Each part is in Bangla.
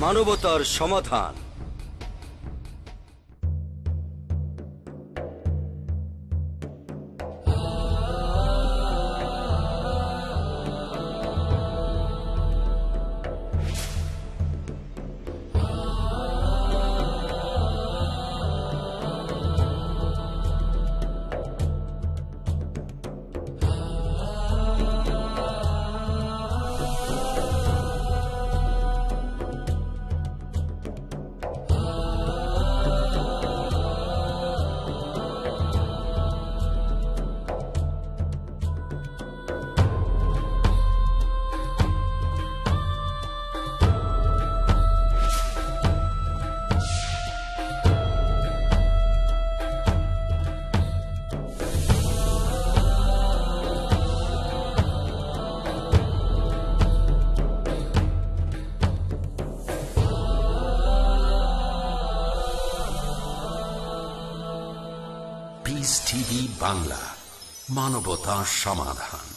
মানবতার সমাধান। বাংলা মানবতা সমাধান।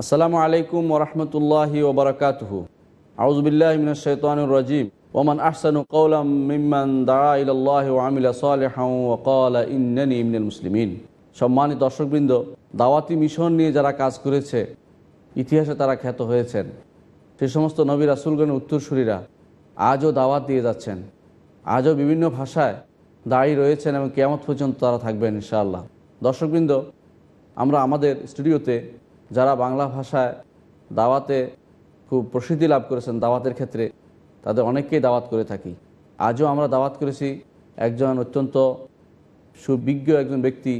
আসসালামু আলাইকুম ওরহমতুল্লাহি ওবরাকাতুহ আউজবিল্লাহ মিনাশাইতানুর রাজিম। ওমান আহসানু কৌলাম মিম্মান দাঁড়া ইল্লাহ আমিলা সালেহাউ ওকালা ইন্নানি ইমিনাল মুসলিমিন। সম্মানিত দর্শকবৃন্দ, দাওয়াতি মিশন নিয়ে যারা কাজ করেছে, ইতিহাসে তারা খ্যাত হয়েছেন। সে সমস্ত নবী রাসুলগণের উত্তরসূরিরা আজও দাওয়াত দিয়ে যাচ্ছেন। আজও বিভিন্ন ভাষায় দাঁড়িয়ে রয়েছেন এবং কেয়ামত পর্যন্ত তারা থাকবেন ইনশাআল্লাহ। দর্শকবৃন্দ, আমরা আমাদের স্টুডিওতে যারা বাংলা ভাষায় দাওয়াতে খুব প্রসিদ্ধি লাভ করেছেন দাওয়াতের ক্ষেত্রে, তাদের অনেককেই দাওয়াত করে থাকি। আজও আমরা দাওয়াত করেছি একজন অত্যন্ত সুবিজ্ঞ একজন ব্যক্তি,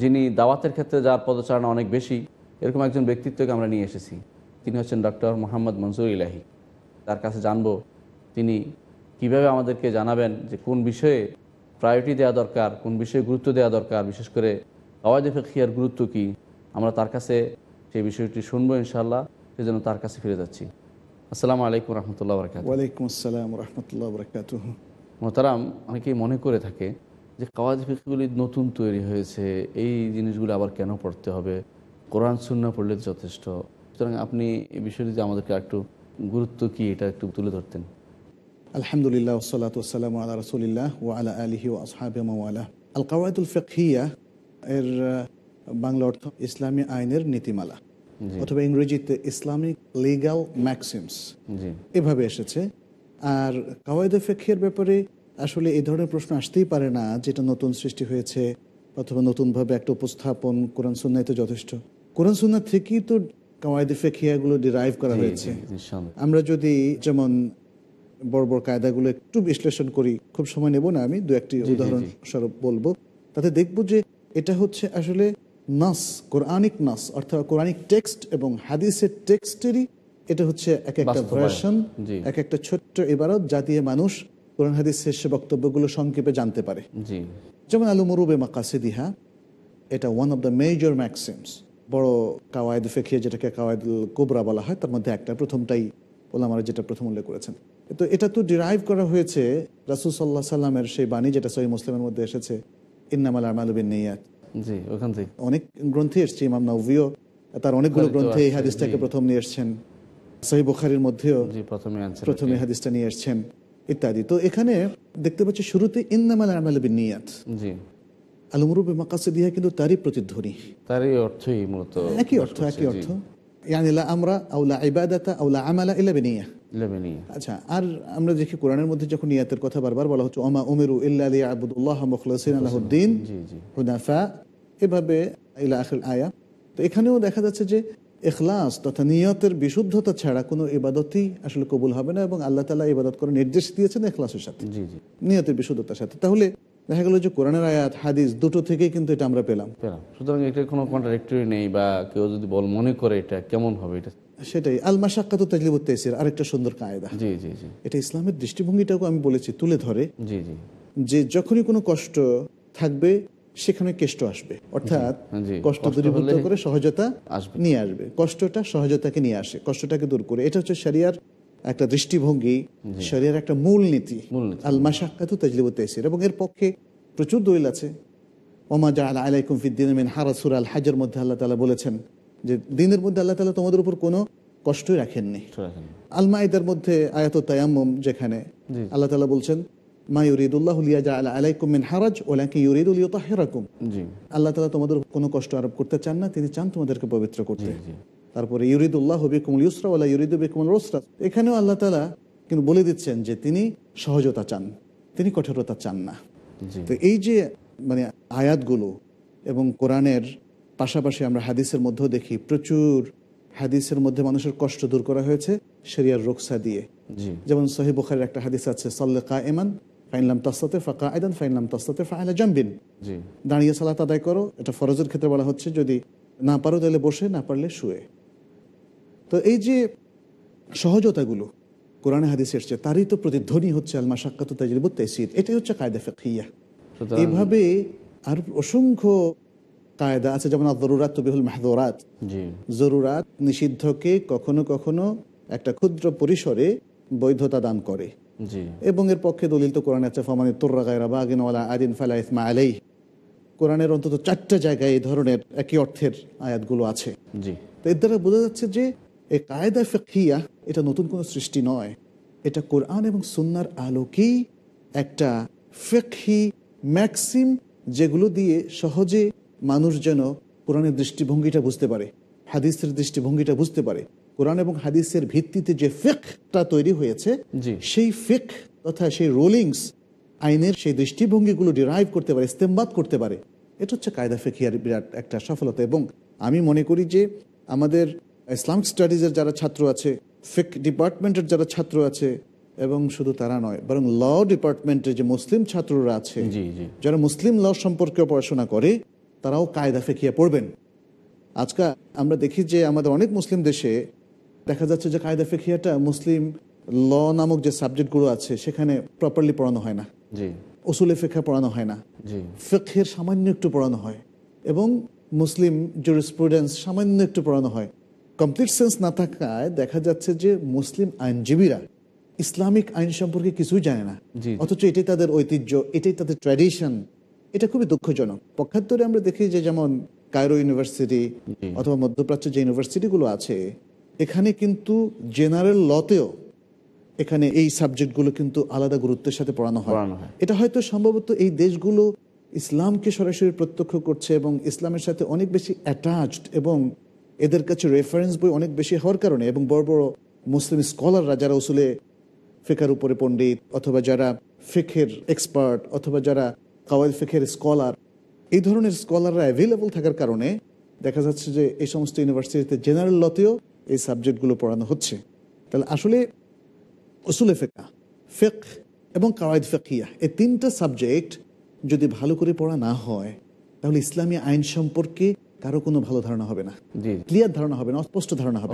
যিনি দাওয়াতের ক্ষেত্রে যার পদচারণা অনেক বেশি, এরকম একজন ব্যক্তিত্বকে আমরা নিয়ে এসেছি। তিনি হচ্ছেন ডক্টর মোহাম্মদ মনসুর ইলাহি। তার কাছে জানব তিনি কীভাবে আমাদেরকে জানাবেন যে কোন বিষয়ে প্রায়োরিটি দেওয়া দরকার কোন বিষয়ে গুরুত্ব দেওয়া দরকার বিশেষ করে আওয়াজ ফেকিয়ার গুরুত্ব কি আমরা তার কাছে সেই বিষয়টি শুনব ইনশাল্লাহ সেজন্য তার কাছে ফিরে যাচ্ছি। আসসালামু আলাইকুম রহমতুল্লাহ বরকাত ওয়ালাইকুম আসসালাম রহমতুল্লাহ বরকাত মোহতারাম অনেকেই মনে করে থাকে যে কাওয়াজ ফিকগুলি নতুন তৈরি হয়েছে এই জিনিসগুলো আবার কেন পড়তে হবে? কোরআন শূন্য পড়লে যথেষ্ট। সুতরাং আপনি এই বিষয়টিতে আমাদেরকে একটু গুরুত্ব কি এটা একটু তুলে ধরতেন। আলহামদুলিল্লাহ ওসালাত ওসালাম আল্লাহ রসুলিল্লাহ ও আলা আলিহি ও আসহাব মাওয়ালা আল কাওয়ায়দুল ফিকহিয়া এর বাংলা অর্থ ইসলামী আইনের নীতিমালা অথবা ইংরেজিতে ইসলামিক লিগাল ম্যাক্সিমস এভাবে এসেছে। আর কাওয়ায়দে ফেকের ব্যাপারে আসলে এই ধরনের প্রশ্ন আসতেই পারে না যেটা নতুন সৃষ্টি হয়েছে অথবা নতুনভাবে একটা উপস্থাপন কোরআন সুন্নায় তো যথেষ্ট। কোরআন সুন্না থেকেই তো কাওয়ায়দে ফেকিয়াগুলো ডিরাইভ করা হয়েছে। আমরা যদি যেমন বড় বড় কায়দাগুলো একটু বিশ্লেষণ করি খুব সময় নেব না আমি দু একটি উদাহরণ স্বরূপ বলব। তাতে দেখব যে এটা হচ্ছে আসলে নাস কোরআনিক নাস অর্থাৎ কোরআনিক টেক্সট এবং হাদিসের টেক্সটেরই এটা হচ্ছে এক একটা ভার্সন এক একটা ছোট্ট ইবারত যা দিয়ে মানুষ কোরআন হাদিস শেষে বক্তব্যগুলো সংক্ষেপে জানতে পারে। যেমন আলু মুরুবে মাকাসিদিহা এটা one of the major maxims বড় কাওয়ায়দ ফেকিয়ে যেটাকে কাওয়ায়দ কোবরা বলা হয় তার মধ্যে একটা প্রথমটাই ওলামারা যেটা প্রথম উল্লেখ করেছেন। তো এটা তো ডিরাইভ করা হয়েছে রাসুল সাল্লাহ সাল্লামের সেই বাণী যেটা সহি মুসলিমের মধ্যে এসেছে ইন্নামাল আমালুবিন নিয়াত জি ওখান থেকে। অনেক গ্রন্থে এসছে ইমাম নভিও তার অনেকগুলো গ্রন্থে এই হাদিসটাকে প্রথম নিয়ে এসছেন। সহি বুখারির মধ্যেও প্রথমে হাদিসটা নিয়ে এসছেন ইত্যাদি। তো এখানে দেখতে পাচ্ছি শুরুতে ইন্নামাল আমালুবিন নিয়াত জি। আলমরুবে মাকাসিদিহা কিন্তু তারই প্রতিধ্বনি। তারই অর্থই মূলত একই অর্থ একই অর্থ। ইয়ানি লা আমরা আউলা ইবাদাতা আউলা আমালা ইল্লা বিনিয়া আচ্ছা আর আমরা দেখি কোরআনের মধ্যে যখন নিয়াতের কথা বারবার বলা হচ্ছে ওমা উমেরু ইল্লা লিয়াবুদুল্লাহ মুখলিসিন আলাহুদ্দিন হুনাফা। এভাবে ইলা আখির আয়া। তো এখানেও দেখা যাচ্ছে যে এখলাস তথা নিয়তের বিশুদ্ধতা ছাড়া কোনো ইবাদতই আসলে কবুল হবে না এবং আল্লাহ তালা ইবাদত করে নির্দেশ দিয়েছেন এখলাসের সাথে জি জি। নিয়তের বিশুদ্ধতার সাথে। তাহলে দেখা গেল যে কোরআনের আয়াত হাদিস দুটো থেকেই কিন্তু এটা আমরা পেলাম। পেলাম। সুতরাং এটা কোনো কন্ট্রাডিক্টরি নেই বা কেউ যদি বল মনে করে এটা কেমন হবে এটা? সেটাই। আল মাসাক্কাত তাজলিবুত তেসির আরেকটা সুন্দর কায়দা। জি জি জি। এটা ইসলামের দৃষ্টিভঙ্গিটাকে আমি বলেছি তুলে ধরে। জি জি। যে যখনই কোনো কষ্ট থাকবে সেখানে কেষ্ট আসবে। অর্থাৎ কষ্ট দূরীভূত করে সহজতা আসবে। নিয়ে আসবে। কষ্টটা সহজতাকে নিয়ে আসে কষ্টটাকে দূর করে। এটা হচ্ছে শরিয়ার একটা দৃষ্টিভঙ্গি শরিয়ার একটা মূল নীতি। আল মাসাক্কাতু তাজলিবু তেসির এবং এর পক্ষে প্রচুর দলিল আছে। ওমা জা আলা আলাইকুম ফিদ্দিন হারাসুর আল হাজের মধ্যে আল্লাহ তালা বলেছেন যে দিনের মধ্যে আল্লাহ তালা তোমাদের উপর কোনো কষ্টই রাখেননি। মধ্যে আয়াত তায়াম্মুম যেখানে আল্লাহ তালা বলছেন মা ইউরিদুল্লাহ আলাইকুম মিন হারাজ ওলাকি ইউরিদুল ইউতাহিরাকুম জি। আল্লাহ তালা তোমাদের কোনো কষ্ট আরোপ করতে চান না তিনি চান তোমাদেরকে পবিত্র করতে। তারপরে ইউরিদুল্লাহ বিকুমুল ইউসরা ওলা ইউরিদু বিকুমুল রোসরা এখানেও আল্লাহ তালা কিন্তু বলে দিচ্ছেন যে তিনি সহজতা চান তিনি কঠোরতা চান না। তো এই যে মানে আয়াতগুলো এবং কোরআনের পাশাপাশি আমরা হাদিসের মধ্যেও দেখি প্রচুর হাদিসের মধ্যে মানুষের কষ্ট দূর করা হয়েছে শরিয়ার রোকসা দিয়ে। যেমন সহি বুখারের একটা হাদিস আছে সল্লে কা এমান ফাইনলাম তাস্তাতে ফাঁকা আয়দান ফাইনলাম তাস্তাতে ফাইলা জাম্বিন। দাঁড়িয়ে সালাত আদায় করো এটা ফরজের ক্ষেত্রে বলা হচ্ছে যদি না পারো তাহলে বসে না পারলে শুয়ে। তো এই যে সহজতাগুলো কোরআনে হাদিস এসছে তারই তো প্রতিধ্বনি হচ্ছে আলমা মাসাক্কাত তাজরিবুত তাইসির এটাই হচ্ছে কায়দা সুতরাং এভাবে আর অসংখ্য কায়দা আছে যেমন জরুরাত তবিহুল মাহদুরাত। জরুরাত নিষিদ্ধকে কখনো কখনো একটা ক্ষুদ্র পরিসরে বৈধতা দান করে। এবং এর পক্ষে দলিল তো কোরআনে আছে ফমানি তোর্রা গায়রা বাগিন ওয়ালা আদিন ফালা ইসমা আলাই কোরআনের অন্তত চারটা জায়গায় এই ধরনের একই অর্থের আয়াতগুলো আছে। জি। তো এর দ্বারা বোঝা যাচ্ছে যে এই কায়দা ফিকহিয়া এটা নতুন কোনো সৃষ্টি নয়। এটা কোরআন এবং সুন্নার আলোকেই একটা ফিকহি ম্যাক্সিম যেগুলো দিয়ে সহজে মানুষ যেন কোরআনের দৃষ্টিভঙ্গিটা বুঝতে পারে হাদিসের দৃষ্টিভঙ্গিটা বুঝতে পারে। কোরআন এবং হাদিসের ভিত্তিতে যে ফেকটা তৈরি হয়েছে। সেই ফেক তথা সেই রোলিংস আইনের সেই দৃষ্টিভঙ্গিগুলো ডিরাইভ করতে পারে ইস্তেমবাদ করতে পারে। এটা হচ্ছে কায়দা ফেকিয়ার বিরাট একটা সফলতা এবং আমি মনে করি যে আমাদের ইসলামিক স্টাডিজের যারা ছাত্র আছে ফিক ডিপার্টমেন্টের যারা ছাত্র আছে এবং শুধু তারা নয় বরং ল ডিপার্টমেন্টের যে মুসলিম ছাত্ররা আছে যারা মুসলিম ল সম্পর্কে পড়াশোনা করে তারাও কায়দা ফেকিয়া পড়বেন। আজকাল আমরা দেখি যে আমাদের অনেক মুসলিম দেশে দেখা যাচ্ছে যে কায়দা ফেকিয়াটা মুসলিম ল নামক যে সাবজেক্টগুলো আছে সেখানে প্রপারলি পড়ানো হয় না। জি। ওসুলে ফেখা পড়ানো হয় না। ফেকের সামান্য একটু পড়ানো হয় এবং মুসলিম জুরিসপ্রুডেন্স সামান্য একটু পড়ানো হয়। কমপ্লিট সেন্স না থাকায় দেখা যাচ্ছে যে মুসলিম আইনজীবীরা ইসলামিক আইন সম্পর্কে কিছুই জানে না। অথচ এটাই তাদের ঐতিহ্য এটাই তাদের ট্র্যাডিশন এটা খুবই দুঃখজনক। পক্ষান্তরে আমরা দেখি যে যেমন কায়রো ইউনিভার্সিটি। অথবা মধ্যপ্রাচ্যের যে ইউনিভার্সিটিগুলো আছে এখানে কিন্তু জেনারেল লতেও এখানে এই সাবজেক্টগুলো কিন্তু আলাদা গুরুত্বের সাথে পড়ানো হয়। পড়ানো হয়। এটা হয়তো সম্ভবত এই দেশগুলো ইসলামকে সরাসরি প্রত্যক্ষ করছে এবং ইসলামের সাথে অনেক বেশি অ্যাটাচড এবং এদের কাছে রেফারেন্স বই অনেক বেশি হওয়ার কারণে এবং বড় বড় মুসলিম স্কলাররা যারা উসুলে ফেকার উপরে পণ্ডিত অথবা যারা ফেকের এক্সপার্ট অথবা যারা কাওয়াল ফেকের স্কলার এই ধরনের স্কলাররা অ্যাভেলেবল থাকার কারণে দেখা যাচ্ছে যে এই সমস্ত ইউনিভার্সিটিতে জেনারেল লতেও এই সাবজেক্টগুলো পড়ানো হচ্ছে। তাহলে আসলে উসুলে ফেকা, ফেক এবং কাওয়ায়দ ফেকিয়া, এই তিনটা সাবজেক্ট যদি ভালো করে পড়া না হয়, তাহলে ইসলামী আইন সম্পর্কে কারও কোনো ভালো ধারণা হবে না। ক্লিয়ার ধারণা হবে না অস্পষ্ট ধারণা হবে।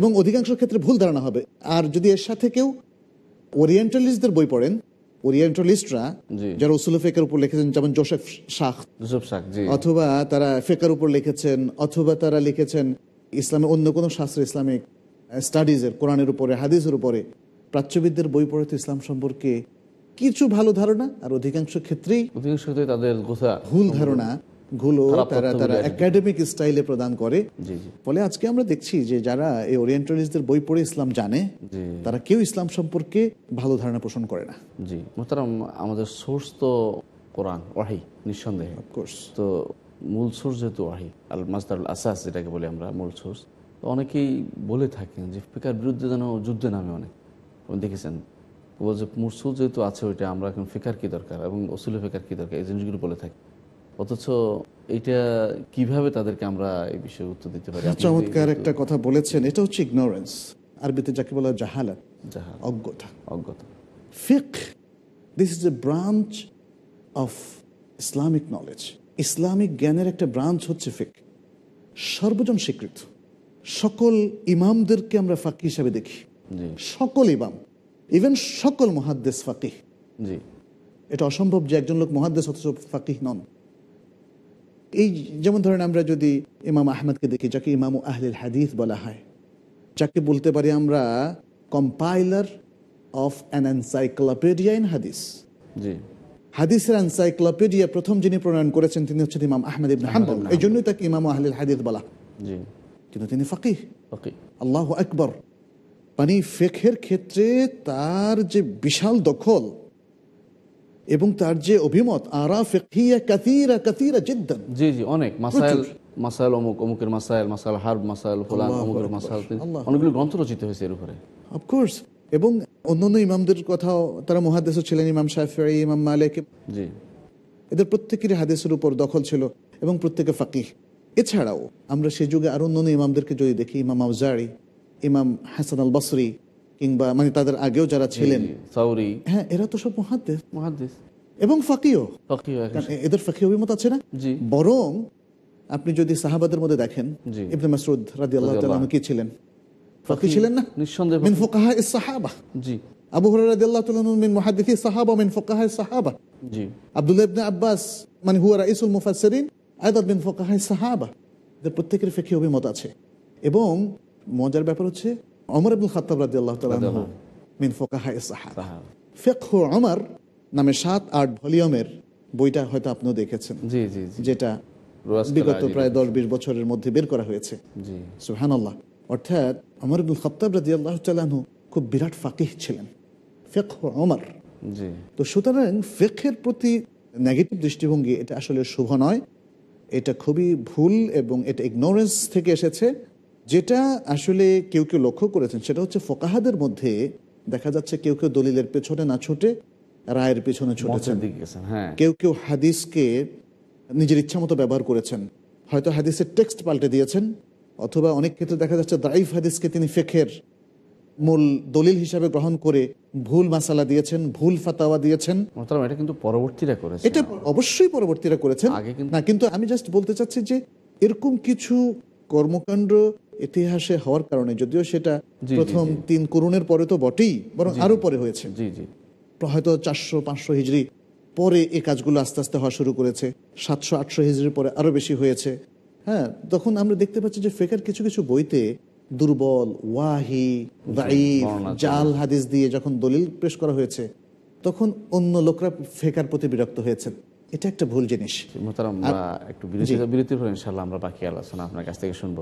এবং অধিকাংশ ক্ষেত্রে ভুল ধারণা হবে। আর যদি এর সাথে কেউ ওরিয়েন্টালিস্টদের বই পড়েন ওরিয়েন্টালিস্টরা যারা উসুল ফেকের উপর লিখেছেন যেমন জোসেফ শাহ অথবা তারা ফেকার উপর লিখেছেন অথবা তারা লিখেছেন ইসলামের অন্য কোনো শাস্ত্র ইসলামিক স্টাডিজের কোরআনের উপরে হাদিসের উপরে। প্রাচ্যবিদদের বই পড়ে তো ইসলাম সম্পর্কে কিছু ভালো ধারণা আর অধিকাংশ ক্ষেত্রেই অধিকাংশ ক্ষেত্রে তাদের ভুল ধারণা। গুলো তারা তারা একাডেমিক স্টাইলে প্রদান করে। ফলে আজকে আমরা দেখছি যে যারা এই ওরিয়েন্টালিস্টদের বই পড়ে ইসলাম জানে তারা কেউ ইসলাম সম্পর্কে ভালো ধারণা পোষণ করে না। জি। মোহতারাম আমাদের সোর্স তো কোরআন ওয়াহি নিঃসন্দেহে। তো মূল সোর্স যেহেতু ওয়াহি আল মাসদারুল আসাস যেটাকে বলি আমরা মূল সোর্স তো অনেকেই বলে থাকেন যে ফিকার বিরুদ্ধে যেন যুদ্ধে নামে অনেক। দেখেছেন? বলছে মুরসুল যেহেতু আছে ওইটা আমরা এখন ফিকার কি দরকার? এবং অসুলে ফিকার কি দরকার? এই জিনিসগুলো বলে থাকি। অথচ এটা কীভাবে তাদেরকে আমরা এই বিষয়ে উত্তর দিতে পারি? চমৎকার একটা কথা বলেছেন এটা হচ্ছে ইগনোরেন্স আরবিতে যাকে বলা হয় জাহালাত যাহা অজ্ঞতা। অজ্ঞতা। ফিক this is a branch of Islamic knowledge Islamic জ্ঞানের একটা ব্রাঞ্চ হচ্ছে ফিক। সর্বজন স্বীকৃত। সকল ইমামদেরকে আমরা ফাঁকি হিসাবে দেখি। সকল ইমাম ইভেন সকল মহাদ্দেশ ফাকিহ জি। এটা অসম্ভব যে একজন লোক মহাদ্দেশ অথচ ফাকিহ নন। এই যেমন ধরেন আমরা যদি ইমাম আহমদকে দেখি যাকে ইমাম আহলিল হাদিস বলা হয় যাকে বলতে পারি আমরা compiler of an encyclopedia in হাদিস। জি। হাদিসের এনসাইক্লোপিডিয়া প্রথম যিনি প্রণয়ন করেছেন তিনি হচ্ছেন ইমাম আহমেদ ইবনে হাম্বল। এই জন্যই তাকে ইমাম আহলিল হাদিস বলা জি। কিন্তু তিনি ফাকিহ। আল্লাহ আকবর। মানে ফেখের ক্ষেত্রে তার যে বিশাল দখল এবং তার যে অভিমত আরা ফেকিয়া কাতিরা কাতিরা জিদ্দান। জি জি অনেক। মাসাইল মাসাইল অমুক অমুকের মাসাইল মাসাইল হার্ব মাসাইল ফুলান অমুকের মাসাইল অনেকগুলো গ্রন্থ রচিত হয়েছে এর উপরে। অফকোর্স এবং অন্যান্য ইমামদের কথাও তারা মহাদেশও ছিলেন ইমাম শাফি ইমাম মালিক। জি। এদের প্রত্যেকেরই হাদিসের উপর দখল ছিল এবং প্রত্যেকে ফাকিহ। এছাড়াও আমরা সে যুগে আরও অন্যান্য ইমামদেরকে যদি দেখি ইমাম আউজারি ইমাম হাসান আল বসরি কিংবা মানে তাদের আগেও যারা ছিলেন সাউরি। হ্যাঁ এরা তো সব মহাদ্দেশ মহাদ্দিস। এবং ফাকিও ফকি এদের ফাঁকি অভিমত আছে না? বরং আপনি যদি সাহাবাদের মধ্যে দেখেন ইবনে মাসউদ রাদিয়াল্লাহু তাআলা রাদিয়াল্লাহু কি ছিলেন? ফাঁকি ছিলেন না? নিঃসন্দেহে মিন ফকি। সাহাবা। জি। আবু হুরায়রা রাদিয়াল্লাহু তাআলা আনহু মিন মুহাদ্দিসি সাহাবা মিন ফুকাহা সাহাবা। জি। আব্দুল্লাহ ইবনে আব্বাস মানে হুয়া রাইসুল মুফাসসিরিন আয়দাত মিন ফুকাহা সাহাবা। এদের প্রত্যেকের ফিকহি অভিমত আছে। এবং মজার ব্যাপার হচ্ছে ইবনে খাত্তাব রাদিয়াল্লাহু তাআলা আনহু মিন ফুকাহা সাহাবা ফিকহ ওমর নামে সাত আট ভলিউমের বইটা হয়তো আপনিও দেখেছেন। জি জি জি। যেটা বিগত প্রায় দশ বিশ বছরের মধ্যে বের করা হয়েছে। সুহান আল্লাহ অর্থাৎ আমার ইবুল খত্তাব রাজি আল্লাহ তালাহু খুব বিরাট ফাকিহ ছিলেন। ফেক অমর জি। তো সুতরাং ফেকের প্রতি নেগেটিভ দৃষ্টিভঙ্গি এটা আসলে শুভ নয়। এটা খুবই ভুল এবং এটা ইগনোরেন্স থেকে এসেছে। যেটা আসলে কেউ কেউ লক্ষ্য করেছেন সেটা হচ্ছে ফোকাহাদের মধ্যে দেখা যাচ্ছে কেউ কেউ দলিলের পেছনে না ছুটে রায়ের পেছনে ছুটেছেন। হ্যাঁ। কেউ কেউ হাদিসকে নিজের ইচ্ছা মতো ব্যবহার করেছেন। হয়তো হাদিসের টেক্সট পাল্টে দিয়েছেন অথবা অনেক ক্ষেত্রে দেখা যাচ্ছে দাইফ হাদিসকে তিনি ফেখের মূল দলিল হিসাবে গ্রহণ করে ভুল মাসালা দিয়েছেন ভুল ফাতাওয়া দিয়েছেন। এটা কিন্তু পরবর্তীরা করেছে এটা অবশ্যই পরবর্তীরা করেছেন। না কিন্তু আমি জাস্ট বলতে চাচ্ছি যে এরকম কিছু কর্মকাণ্ড ইতিহাসে হওয়ার কারণে যদিও সেটা প্রথম তিন করুণের পরে তো বটেই বরং আরও পরে হয়েছে। হয়তো চারশো পাঁচশো হিজড়ি পরে এই কাজগুলো আস্তে আস্তে হওয়া শুরু করেছে সাতশো আটশো হিজড়ির পরে আরও বেশি হয়েছে। হ্যাঁ তখন আমরা দেখতে পাচ্ছি যে ফেকার কিছু কিছু বইতে দুর্বল ওয়াহি দাইফ জাল হাদিস দিয়ে যখন দলিল পেশ করা হয়েছে তখন অন্য লোকরা ফেকার প্রতি বিরক্ত হয়েছেন। এটা একটা ভুল জিনিস। একটু বিরতি বিরতির পর ইনশাল্লাহ আমরা বাকি আলোচনা আপনার কাছ থেকে শুনব।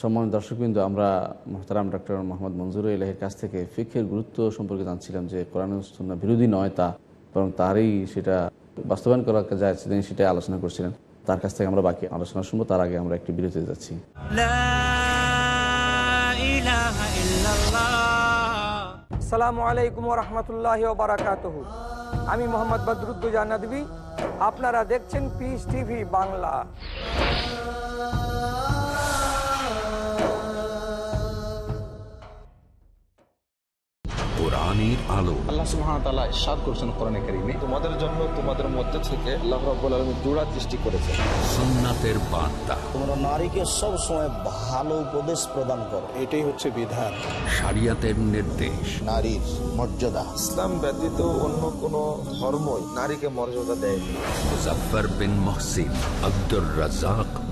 সম্মানিত দর্শকবৃন্দ আমরা মোহতারাম ডক্টর মোহাম্মদ মঞ্জুর ইলাহের কাছ থেকে ফিক্ষের গুরুত্ব সম্পর্কে জানছিলাম যে কোরআন সুন্না বিরোধী নয় তা বরং তারই সেটা বাস্তবায়ন করা যায় তিনি সেটাই আলোচনা করছিলেন। তার কাছ থেকে আমরা বাকি আলোচনা শুনব তার আগে আমরা একটি বিরতিতে যাচ্ছি। সালামু আলাইকুম রহমতুল্লাহ বারাকাত আমি মোহাম্মদ বদরুদ্দুজা নদী আপনারা দেখছেন পিস টিভি বাংলা। কোরআনের আলো। আল্লাহ সুবহানাহু ওয়া তাআলা ইরশাদ করেছেন কোরআনে কারীমে। তোমাদের জন্য তোমাদের মধ্যে থেকে আল্লাহ রাব্বুল আলামিন জোড়া সৃষ্টি করেছেন। সুন্নাতের বার্তা। তোমরা নারীকে সব সময় ভালো উপদেশ প্রদান করো। এটাই হচ্ছে বিধান। শরিয়াতের নির্দেশ। নারীর মর্যাদা। ইসলাম ব্যতীত অন্য কোন ধর্মই নারীকে মর্যাদা দেয়নি। Muzaffar bin Mohsin Abdur Razzaq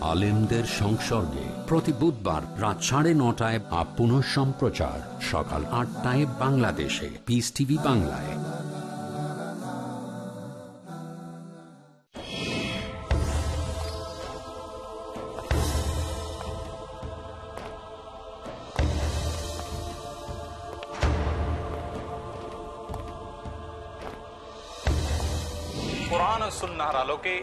আলেমদের সংসর্গে। প্রতি বুধবার রাত সাড়ে নটায় বা পুনঃ সম্প্রচার সকাল আটটায় বাংলাদেশে। পিস টিভি বাংলায়। কোরআন আলোকে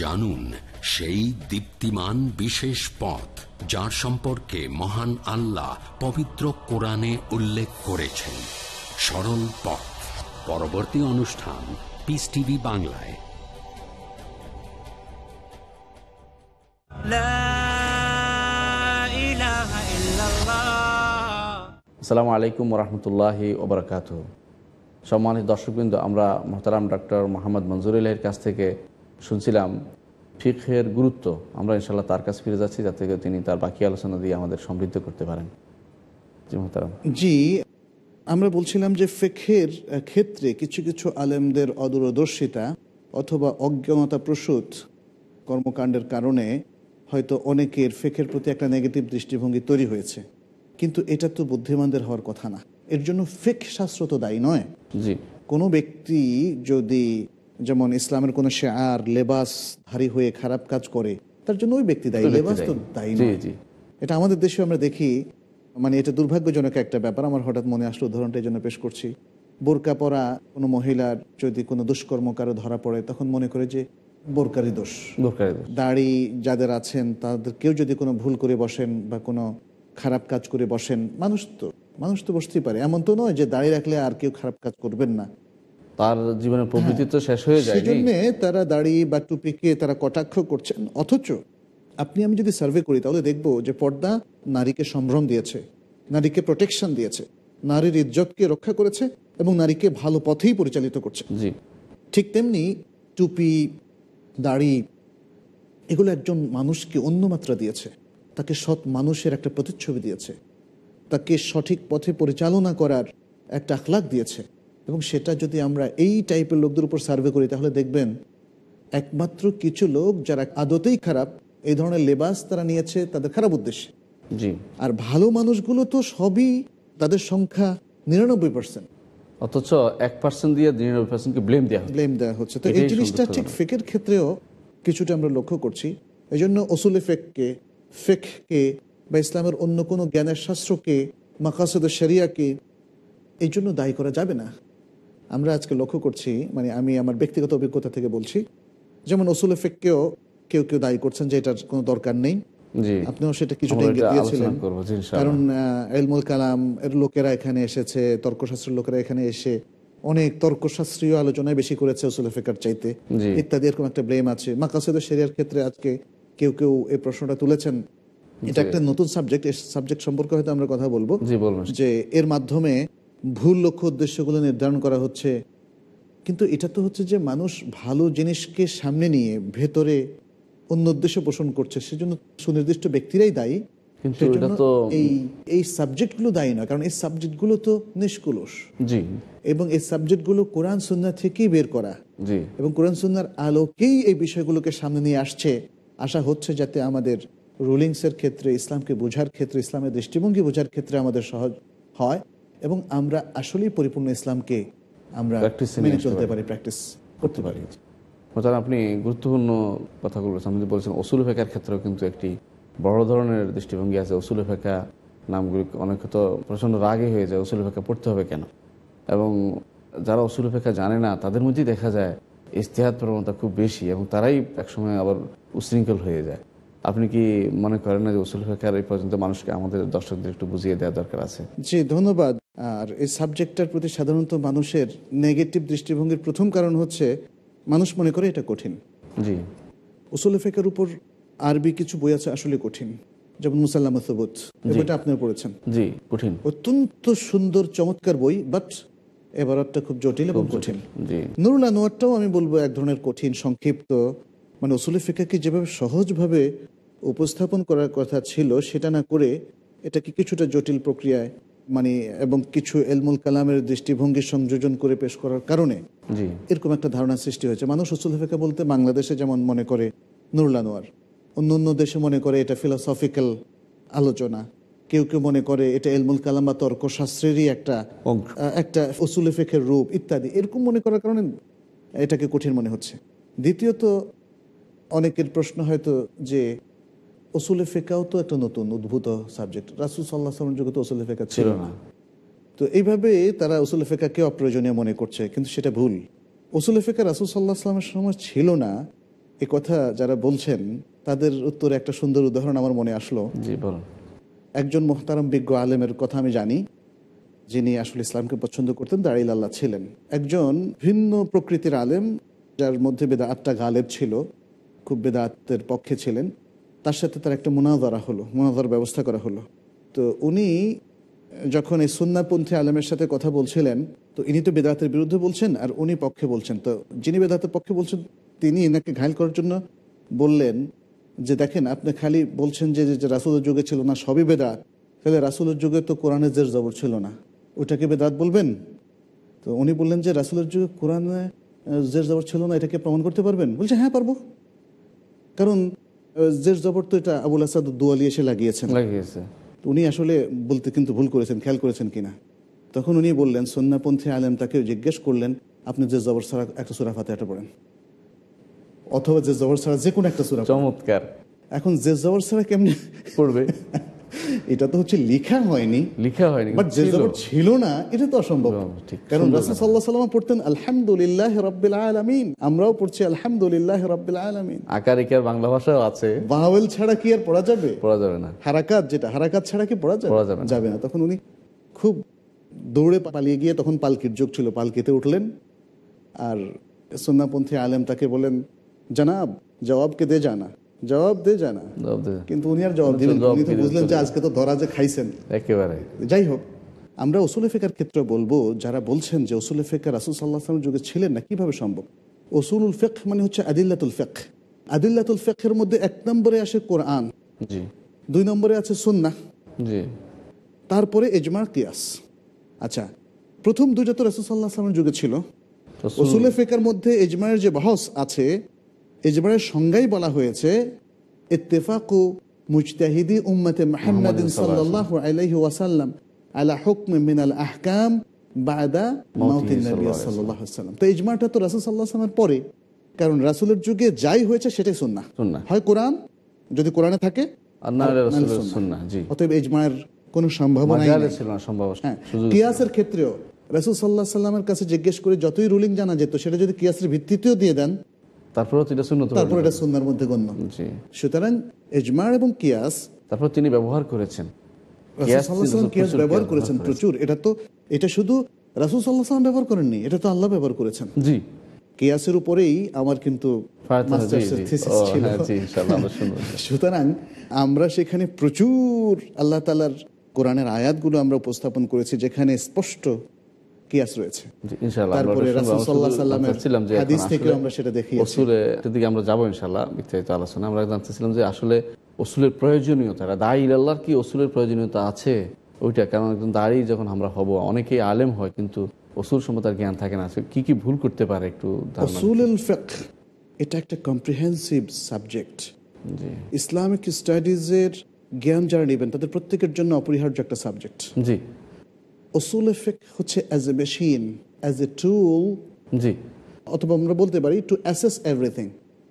জানুন সেই দীপ্তিমান বিশেষ পথ যার সম্পর্কে মহান আল্লাহ পবিত্র কোরআনে উল্লেখ করেছেন। সরল পথ। পরবর্তী অনুষ্ঠান পিস টিভি বাংলায়। আসসালামু আলাইকুম রহমতুল্লাহি ওবরাকাত সম্মানিত দর্শকবৃন্দ আমরা মোহতারাম ডক্টর মোহাম্মদ মঞ্জুরুল্লাহের কাছ থেকে শুনছিলাম ফিখের গুরুত্ব। আমরা ইনশাল্লাহ তার কাছে ফিরে যাচ্ছি যাতে তিনি তার বাকি আলোচনা দিয়ে আমাদের সমৃদ্ধ করতে পারেন। জি মোহতারাম। জি আমরা বলছিলাম যে ফেখের ক্ষেত্রে কিছু কিছু আলেমদের অদূরদর্শিতা অথবা অজ্ঞানতা প্রসূত কর্মকাণ্ডের কারণে হয়তো অনেকের ফেখের প্রতি একটা নেগেটিভ দৃষ্টিভঙ্গি তৈরি হয়েছে। কিন্তু এটা তো বুদ্ধিমানদের হওয়ার কথা না। এর জন্য ফেক শাস্ত্র তো দায়ী নয়। জি। কোনো ব্যক্তি যদি যেমন ইসলামের কোনো শেয়ার লেবাস ধারী হয়ে খারাপ কাজ করে তার জন্য ওই ব্যক্তি দায়ী। লেবাস তো দায়ী। নয়। এটা আমাদের দেশে আমরা দেখি মানে এটা দুর্ভাগ্যজনক একটা ব্যাপার। আমার হঠাৎ মনে আসলো উদাহরণটা এই জন্য পেশ করছি। বোরকা পরা কোনো মহিলার যদি কোনো দুষ্কর্ম কারও ধরা পড়ে তখন মনে করে যে বোরকারই দোষ। দাড়ি যাদের আছেন তাদের কেউ যদি কোনো ভুল করে বসেন বা কোনো খারাপ কাজ করে বসেন মানুষ তো মানুষ তো বসতেই পারে। এমন তো নয় যে দাড়ি রাখলে আর কেউ খারাপ কাজ করবেন না। তার জীবনের প্রবৃত্তি তো শেষ হয়ে যায় সেজন্য তারা দাড়ি বা টুপিকে তারা কটাক্ষ করছেন। অথচ আপনি আমি যদি সার্ভে করি তাহলে দেখব যে পর্দা নারীকে সম্ভ্রম দিয়েছে নারীকে প্রোটেকশন দিয়েছে নারীর ইজ্জতকে রক্ষা করেছে এবং নারীকে ভালো পথেই পরিচালিত করছে। জি। ঠিক তেমনি টুপি দাড়ি এগুলো একজন মানুষকে অন্য মাত্রা দিয়েছে। তাকে সৎ মানুষের একটা প্রতিচ্ছবি দিয়েছে। তাকে সঠিক পথে পরিচালনা করার একটা আখলাক দিয়েছে। এবং সেটা যদি আমরা এই টাইপের লোকদের উপর সার্ভে করি তাহলে দেখবেন একমাত্র কিছু লোক যারা আদতেই খারাপ এই ধরনের লেবাস তারা নিয়েছে তাদের খারাপ উদ্দেশ্যে। জি। আর ভালো মানুষগুলো তো সবই তাদের সংখ্যা নিরানব্বই পার্সেন্ট অথচ এক পার্সেন্ট দিয়ে নিরানব্বই পার্সেন্টকে ব্লেম দেওয়া ব্লেম দেওয়া হচ্ছে। তো এই জিনিসটা ঠিক ফেকের ক্ষেত্রেও কিছুটা আমরা লক্ষ্য করছি। এই জন্য অসুলে ফেককে ফেককে বা ইসলামের অন্য কোনো জ্ঞানের শাস্ত্রকে মাকাসদ শরিয়াকে এই জন্য দায়ী করা যাবে না। আমরা আজকে লক্ষ্য করছি মানে আমি আমার ব্যক্তিগত অভিজ্ঞতা থেকে বলছি যেমন অসুলে ফেককেও কেউ কেউ দায়ী করছেন যে এটার কোনো দরকার নেই। আপনিও সেটা কিছুটা ইঙ্গিত দিয়েছিলেন। কারণ এলমুল কালাম এর লোকেরা এখানে এসেছে তর্কশাস্ত্রের লোকেরা এখানে এসে অনেক তর্কশাস্ত্রীয় আলোচনায় বেশি করেছে উসুল ফেকার চাইতে। ইত্যাদি এরকম একটা ব্লেম আছে। মাকাসেদ শরিয়ার ক্ষেত্রে আজকে কেউ কেউ এই প্রশ্নটা তুলেছেন। এটা একটা নতুন সাবজেক্ট এই সাবজেক্ট সম্পর্কে হয়তো আমরা কথা বলব। যে এর মাধ্যমে ভুল লক্ষ্য উদ্দেশ্যগুলো নির্ধারণ করা হচ্ছে। কিন্তু এটা তো হচ্ছে যে মানুষ ভালো জিনিসকে সামনে নিয়ে ভেতরে অন্য উদ্দেশ্য পোষণ করছে সেজন্য সুনির্দিষ্ট ব্যক্তিরাই দায়ী। কিন্তু সেজন্য এটা তো এই এই সাবজেক্টগুলো দায়ী নয় কারণ এই সাবজেক্টগুলো তো নিষ্কুলস। জি। এবং এই সাবজেক্টগুলো কোরআন সুন্না থেকেই বের করা। জি। এবং কোরআন সুন্নার আলোকেই এই বিষয়গুলোকে সামনে নিয়ে আসছে। আশা হচ্ছে যাতে আমাদের রুলিংসের ক্ষেত্রে ইসলামকে বোঝার ক্ষেত্রে ইসলামের দৃষ্টিভঙ্গি বোঝার ক্ষেত্রে আমাদের সহজ হয়। এবং আমরা আসলেই পরিপূর্ণ ইসলামকে আমরা মেনে চলতে পারি। পারি প্র্যাকটিস করতে পারি। মোতার আপনি গুরুত্বপূর্ণ কথাগুলো আপনি বলেছেন অসুল ফেকার ক্ষেত্রেও কিন্তু একটি বড় ধরনের দৃষ্টিভঙ্গি আছে। অসুল ফেকা নামগুলি অনেক তো প্রচণ্ড রাগে হয়ে যায় অসুল ফেকা পড়তে হবে কেন? এবং যারা অসুল ফেকা জানে না তাদের মধ্যেই দেখা যায় ইস্তেহাদ প্রবণতা খুব বেশি এবং তারাই একসময় আবার উশৃঙ্খল হয়ে যায়। আপনি কি মনে করেন না যে অসুল ফেকার এই পর্যন্ত মানুষকে আমাদের দর্শকদের একটু বুঝিয়ে দেওয়া দরকার আছে? জি ধন্যবাদ। আর এই সাবজেক্টটার প্রতি সাধারণত মানুষের নেগেটিভ দৃষ্টিভঙ্গির প্রথম কারণ হচ্ছে মানুষ মনে করে এটা কঠিন। জি। উসুল ফেকার উপর আরবি কিছু বই আছে আসলে কঠিন যেমন মুসাল্লাম সবুত বইটা আপনিও পড়েছেন। জি কঠিন। অত্যন্ত সুন্দর চমৎকার বই বাট এবারটা খুব জটিল এবং কঠিন। জি। নুরুল আনোয়ারটাও আমি বলব এক ধরনের কঠিন সংক্ষিপ্ত মানে উসুল ফিকাকে যেভাবে সহজভাবে উপস্থাপন করার কথা ছিল সেটা না করে এটাকে কিছুটা জটিল প্রক্রিয়ায় মানে এবং কিছু এলমুল কালামের দৃষ্টিভঙ্গি সংযোজন করে পেশ করার কারণে এরকম একটা ধারণা সৃষ্টি হয়েছে। মানুষ উসুল ফেকা বলতে বাংলাদেশে যেমন মনে করে নুরুল আনোয়ার অন্য অন্য দেশে মনে করে এটা ফিলোসফিক্যাল আলোচনা। কেউ কেউ মনে করে এটা এলমুল কালাম বা তর্কশাস্ত্রেরই একটা একটা উসুল ফেকের রূপ ইত্যাদি। এরকম মনে করার কারণে এটাকে কঠিন মনে হচ্ছে। দ্বিতীয়ত অনেকের প্রশ্ন হয়তো যে ওসুলে ফেকাও তো একটা নতুন উদ্ভূত সাবজেক্ট রাসুল সাল্লাহ সাল্লামের যুগে তো ওসুলে ফেকা ছিল না। তো এইভাবে তারা উসুল ফেকাকে অপ্রয়োজনীয় মনে করছে কিন্তু সেটা ভুল। উসুল ফেকা রাসুল সাল্লাহ সাল্লামের সময় ছিল না। এ কথা যারা বলছেন তাদের উত্তরে একটা সুন্দর উদাহরণ আমার মনে আসলো। একজন মোহতারাম বিজ্ঞ আলেমের কথা আমি জানি যিনি আসলে ইসলামকে পছন্দ করতেন দাঁড়িল আল্লাহ ছিলেন। একজন ভিন্ন প্রকৃতির আলেম যার মধ্যে বেদাতটা গালেব ছিল খুব বেদাতের পক্ষে ছিলেন। তার সাথে তার একটা মোনাজারা হলো মোনাজার ব্যবস্থা করা হলো। তো উনি যখন এই সুন্নাপন্থী আলেমের সাথে কথা বলছিলেন, তো ইনি তো বেদাতের বিরুদ্ধে বলছেন আর উনি পক্ষে বলছেন। তো যিনি বেদাতের পক্ষে বলছেন, তিনি এনাকে ঘায়ল করার জন্য বললেন যে, দেখেন, আপনি খালি বলছেন যে যে রাসুলের যুগে ছিল না, সবই বেদাত। তাহলে রাসুলের যুগে তো কোরআনের জের জবর ছিল না। ওটাকে বেদাত বলবেন? তো উনি বললেন যে, রাসুলের যুগে কোরআনে জের জবর ছিল না, এটাকে প্রমাণ করতে পারবেন? বলছে হ্যাঁ পারব। কারণ জের জবর তো এটা আবুল আসাদ দোয়ালি এসে লাগিয়েছেন। লাগিয়েছে। উনি আসলে বলতে কিন্তু ভুল করেছেন খেয়াল করেছেন কিনা? তখন উনি বললেন সন্ন্যাপন্থী আলেম তাকে জিজ্ঞেস করলেন আপনি যে জবর সারা একটা সুরা ফাতে পড়েন। অথবা যে জবর সারা যে কোনো একটা সুরা চমৎকার। এখন যে জবর সারা কেমনি পড়বে? এটা তো হচ্ছে লেখা হয়নি। লিখা হয়নি বাট যে। জবর ছিল না এটা তো অসম্ভব। ঠিক, কারণ রাসূল সাল্লাল্লাহু আলাইহি ওয়াসাল্লাম পড়তেন আলহামদুলিল্লাহ রাব্বিল আলামিন। আমরাও পড়ছি আলহামদুলিল্লাহ রাব্বিল আলামিন। আকার ইকার বাংলা ভাষাও আছে। বাওয়েল ছাড়া কি আর পড়া যাবে? পড়া যাবে না। হারাকাত যেটা হারাকাত ছাড়া কি পড়া যাবে? পড়া যাবে না। যাবে না। তখন উনি খুব দৌড়ে পালিয়ে গিয়ে তখন পালকির যোগ ছিল পালকিতে উঠলেন। আর সন্নাপন্থী আলেম তাকে বলেন জানাব জবাবকে দে জানা? জবাব দে জানা। জবাব দে। কিন্তু উনি আর জবাব দিলেন উনি তো বুঝলেন যে আজকে তো ধরা যে খাইছেন। একেবারে। যাই হোক আমরা ওসুলে ফেকার ক্ষেত্রে বলব যারা বলছেন যে ওসুলে ফেকা রাসুল সাল্লাহ আসলামের যুগে ছিলেন না কীভাবে সম্ভব? ওসুলুল ফেক মানে হচ্ছে আদিল্লাতুল ফেক। আদিল্লাতুল ফেকের মধ্যে এক নম্বরে আসে কোরআন। জি। দুই নম্বরে আছে সুন্না জি। তারপরে এজমার কিয়াস। আচ্ছা প্রথম দুইটা তো রাসুল সাল্লাহ আসলামের যুগে ছিল। ওসুলে ফেকার মধ্যে এজমায়ের যে বহস আছে এজমায়ের সংজ্ঞাই বলা হয়েছে ইত্তেফাকু মুজতাহিদি উম্মতে মুহাম্মাদিন সাল্লাল্লাহু আলাইহি ওয়াসাল্লাম আলা হুকম মিন আল আহকাম বাদা মাউতিন নবী সাল্লাল্লাহু আলাইহি ওয়াসাল্লাম। তো ইজমাটা তো রাসূল সাল্লাল্লাহু আলাইহি ওয়াসাল্লামের পরে কারণ রাসূলের যুগে যাই হয়েছে সেটাই সুন্নাহ। সুন্নাহ। হয় কোরআন যদি কোরআনে থাকে। অতএব ইজমায়ের কোনো সম্ভাবনাই মাজালে নেই ছিল না সম্ভব হ্যাঁ কিয়াসের ক্ষেত্রেও রাসূল সাল্লাহ সাল্লামের কাছে জিজ্ঞেস করে যতই রুলিং জানা যেত সেটা যদি কিয়াসের ভিত্তিতেও দিয়ে দেন তারপরেও তিনি সুন্নত তারপর এটা সুন্নার মধ্যে গণ্য। জি। সুতরাং এজমার এবং কিয়াস তারপর তিনি ব্যবহার করেছেন। কিয়াস প্রচুর ব্যবহার করেছেন প্রচুর। এটা তো এটা শুধু রাসূল আলাইহি ব্যবহার করেননি এটা তো আল্লাহ ব্যবহার করেছেন। জি। কিয়াসের উপরেই আমার কিন্তু হ্যাঁ, সুতরাং আমরা সেখানে প্রচুর আল্লাহ তাআলার কোরআনের আয়াতগুলো আমরা উপস্থাপন করেছি যেখানে স্পষ্ট কিয়াস রয়েছে। জি, তারপরে ওটা শুনব। রাসূল আমরা সাল্লাল্লাহু শুধু আলাইহি ওয়াসাল্লামের জানতেছিলাম যে এখন হাদিস থেকেও আমরা সেটা দেখিয়েছি। অসুলে দিকে আমরা যাব ইনশাল্লাহ বিস্তারিত আলোচনা। আমরা জানতেছিলাম যে আসলে অসুলের প্রয়োজনীয়তা দায়ী ইল্লাহর কি প্রয়োজনীয়তা আছে? ওইটা কারণ একজন দাঁড়ি যখন আমরা হব? অনেকেই আলেম হয় কিন্তু সম্পর্কে জ্ঞান থাকে না। কি কি ভুল করতে পারে একটু এটা একটা কম্প্রিহেন্সিভ সাবজেক্ট ইসলামিক স্টাডিজের জ্ঞান যারা নেবেন তাদের প্রত্যেকের জন্য অপরিহার্য একটা সাবজেক্ট জি। উসুল ফিক হচ্ছে as a machine as a tool জি। অথবা আমরা বলতে পারি টু অ্যাসেস এভরিথিং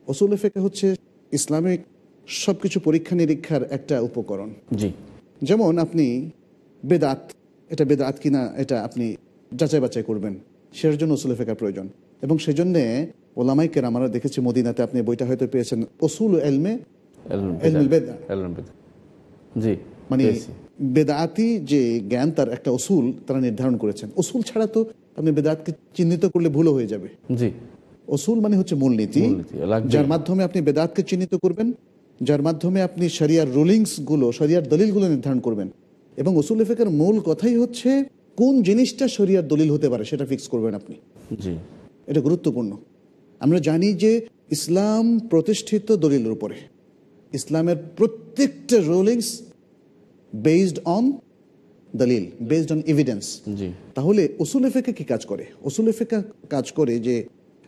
উসুল ফিক হচ্ছে ইসলামিক সব কিছু পরীক্ষা নিরীক্ষার একটা উপকরণ। জি। যেমন আপনি বেদাত এটা বেদাত কিনা এটা আপনি যাচাই বাছাই করবেন সেটার জন্য উসুল ফেকার প্রয়োজন। এবং সেজন্যে ওলামাইকের আমরা দেখেছি মদিনাতে আপনি বইটা হয়তো পেয়েছেন উসুল এলমে এলম বেদা। জি মানে। বেদাতি যে জ্ঞান তার একটা অসুল তারা নির্ধারণ করেছেন। অসুল ছাড়া তো আপনি বেদাতকে চিহ্নিত করলে ভুলও হয়ে যাবে। জি। অসুল মানে হচ্ছে মূলনীতি। যার মাধ্যমে আপনি বেদাতকে চিহ্নিত করবেন যার মাধ্যমে আপনি শরিয়ার রুলিংসগুলো শরিয়ার দলিলগুলো নির্ধারণ করবেন। এবং অসুল ফেকের মূল কথাই হচ্ছে কোন জিনিসটা শরিয়ার দলিল হতে পারে সেটা ফিক্স করবেন আপনি। জি। এটা গুরুত্বপূর্ণ। আমরা জানি যে ইসলাম প্রতিষ্ঠিত দলিলের উপরে। ইসলামের প্রত্যেকটা রুলিংস বেসড অন দলিল বেসড অন এভিডেন্স তাহলে ওসুল এফেকা কি কাজ করে? ওসুল এফেকা কাজ করে যে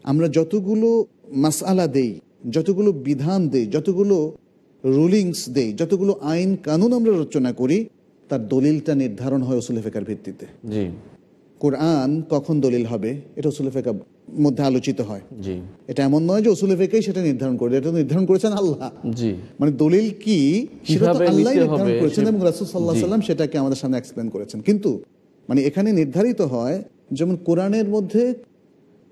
আমরা যতগুলো মাসালা দেই যতগুলো বিধান দেই যতগুলো রুলিংস দেই যতগুলো আইন কানুন আমরা রচনা করি তার দলিলটা নির্ধারণ হয় ওসুল এফেকার ভিত্তিতে। জি। কোরআন কখন দলিল হবে? এটা উসুল ফেকা মধ্যে আলোচিত হয়। জি। এটা এমন নয় যে উসুল ফেকাই সেটা নির্ধারণ করে এটা নির্ধারণ করেছেন আল্লাহ। জি। মানে দলিল কি সেটা তো আল্লাহ নির্ধারণ করেছেন এবং রাসুল সাল্লাহ সাল্লাম সেটাকে আমাদের সামনে এক্সপ্লেন করেছেন। কিন্তু মানে এখানে নির্ধারিত হয় যেমন কোরআনের মধ্যে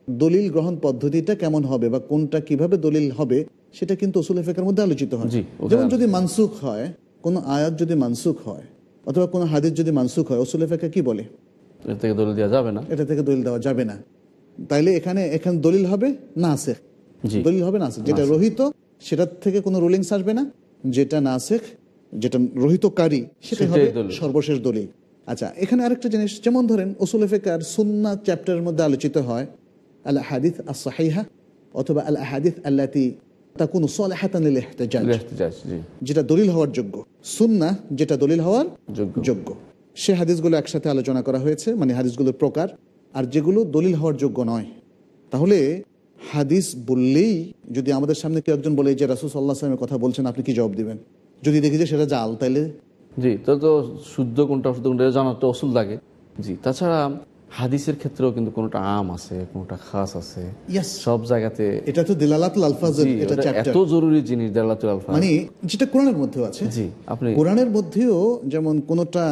দলিল গ্রহণ পদ্ধতিটা কেমন হবে বা কোনটা কীভাবে দলিল হবে সেটা কিন্তু উসুল ফেকার মধ্যে আলোচিত হয়। যেমন যদি মানসুখ হয় কোনো আয়াত যদি মানসুখ হয় অথবা কোনো হাদিস যদি মানসুখ হয় উসুল ফেকা কি বলে? এর থেকে দলিল দেওয়া যাবে না। এটা থেকে দলিল দেওয়া যাবে না। তাইলে এখানে এখানে দলিল হবে নাসেখ। দলিল হবে নাসেখ। যেটা রহিত সেটার থেকে কোনো রুলিংস আসবে না। যেটা নাসেখ যেটা রহিতকারী সেটা হবে সর্বশেষ দলিল। আচ্ছা এখানে আরেকটা জিনিস যেমন ধরেন ওসুল ফেকার সুন্না চ্যাপ্টারের মধ্যে আলোচিত হয় আল হাদিস আসাহিহা অথবা আল হাদিস আল্লাতি তাকুন ইহতিজাজ, যেটা দলিল হওয়ার যোগ্য। সুন্না যেটা দলিল হওয়ার যোগ্য। সে হাদিসগুলো একসাথে আলোচনা করা হয়েছে মানে হাদিসগুলোর প্রকার। আর যেগুলো দলিল হওয়ার যোগ্য নয়। তাহলে হাদিস বললেই যদি আমাদের সামনে কেউ একজন বলে যে রাসুল সাল্লাহ সালামের কথা বলছেন, আপনি কি জবাব দেবেন? যদি দেখি যে সেটা জাল, তাইলে? জি, তো তো শুদ্ধ কোনটা অশুদ্ধ কোনটা জানার তো অসুল লাগে। জি, তাছাড়া হাদিসের ক্ষেত্রেও কিন্তু কোনটা আম আছে কোনটা খাস আছে। সব জায়গাতে এটা তো দিলালাতুল আলফাজের জি, এটা এত জরুরি জিনিস দেলাতুল আলফা মানে যেটা কোরআনের মধ্যেও আছে। জি আপনি কোরআনের মধ্যেও যেমন কোনটা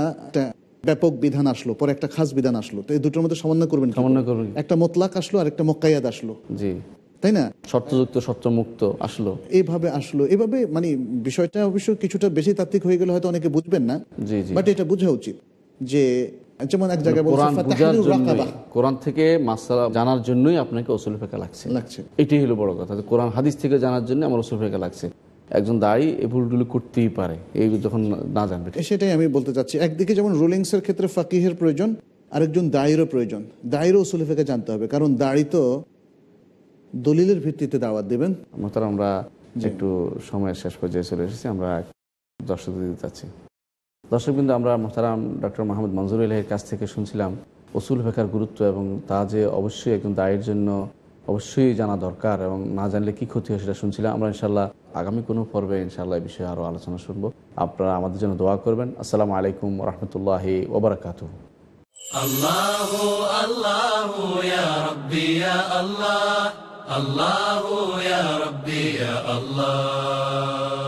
ব্যাপক বিধান আসলো পরে একটা খাস বিধান আসলো তো এই দুটোর মধ্যে সমন্বয় করবেন সমন্বয় করবেন। একটা মোতলাক আসলো আর একটা মক্কাইয়াদ আসলো। জি। তাই না? শর্তযুক্ত শর্তমুক্ত আসলো। এইভাবে আসলো। এভাবে মানে বিষয়টা অবশ্য কিছুটা বেশি তাত্ত্বিক হয়ে গেলে হয়তো অনেকে বুঝবেন না। জি, জি। বাট এটা বোঝা উচিত যে যেমন এক জায়গায় কোরআন থেকে মাসালা জানার জন্যই আপনাকে ওসুল ফেকা লাগছে। লাগছে। এটাই হলো বড় কথা কোরআন হাদিস থেকে জানার জন্য আমার ওসুল ফেকা লাগছে। একজন দায়ী এই ভুলগুলো করতেই পারে এই যখন না- জানবে। সেটাই আমি বলতে চাচ্ছি একদিকে যেমন রুলিংস এর ক্ষেত্রে ফাকিহের প্রয়োজন আরেকজন দায়েরও প্রয়োজন। দায়েরও উসুল ফেকে জানতে হবে কারণ দাড়ি তো দলিলের ভিত্তিতে দাওয়াত দেবেন। মোতার আমরা একটু সময়ের শেষ পর্যায়ে চলে এসেছি আমরা দর্শক দিতে চাচ্ছি দর্শক কিন্তু আমরা মোহতারাম ডক্টর মোহাম্মদ মঞ্জুর এলাহের কাছ থেকে শুনছিলাম ওসুল ফেকার গুরুত্ব এবং তা যে অবশ্যই একজন দায়ের জন্য অবশ্যই জানা দরকার এবং না জানলে কি ক্ষতি হয় সেটা শুনছিলাম আমরা ইনশাল্লাহ আগামী কোনো পর্বে ইনশাল্লাহ এই বিষয়ে আরও আলোচনা শুনবো আপনারা আমাদের জন্য দোয়া করবেন আসসালামু আলাইকুম রহমতুল্লাহি ওবরাকাতু الله الله يا ربي يا الله الله يا ربي يا الله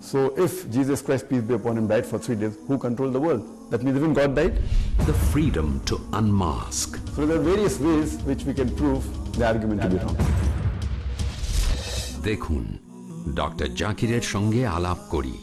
So if Jesus Christ, peace be upon him, died for three days, who controlled the world? That means even God died. The freedom to unmask. So there are various ways which we can prove the argument to be wrong. দেখুন ডক্টর জাকিরের সঙ্গে আলাপ করি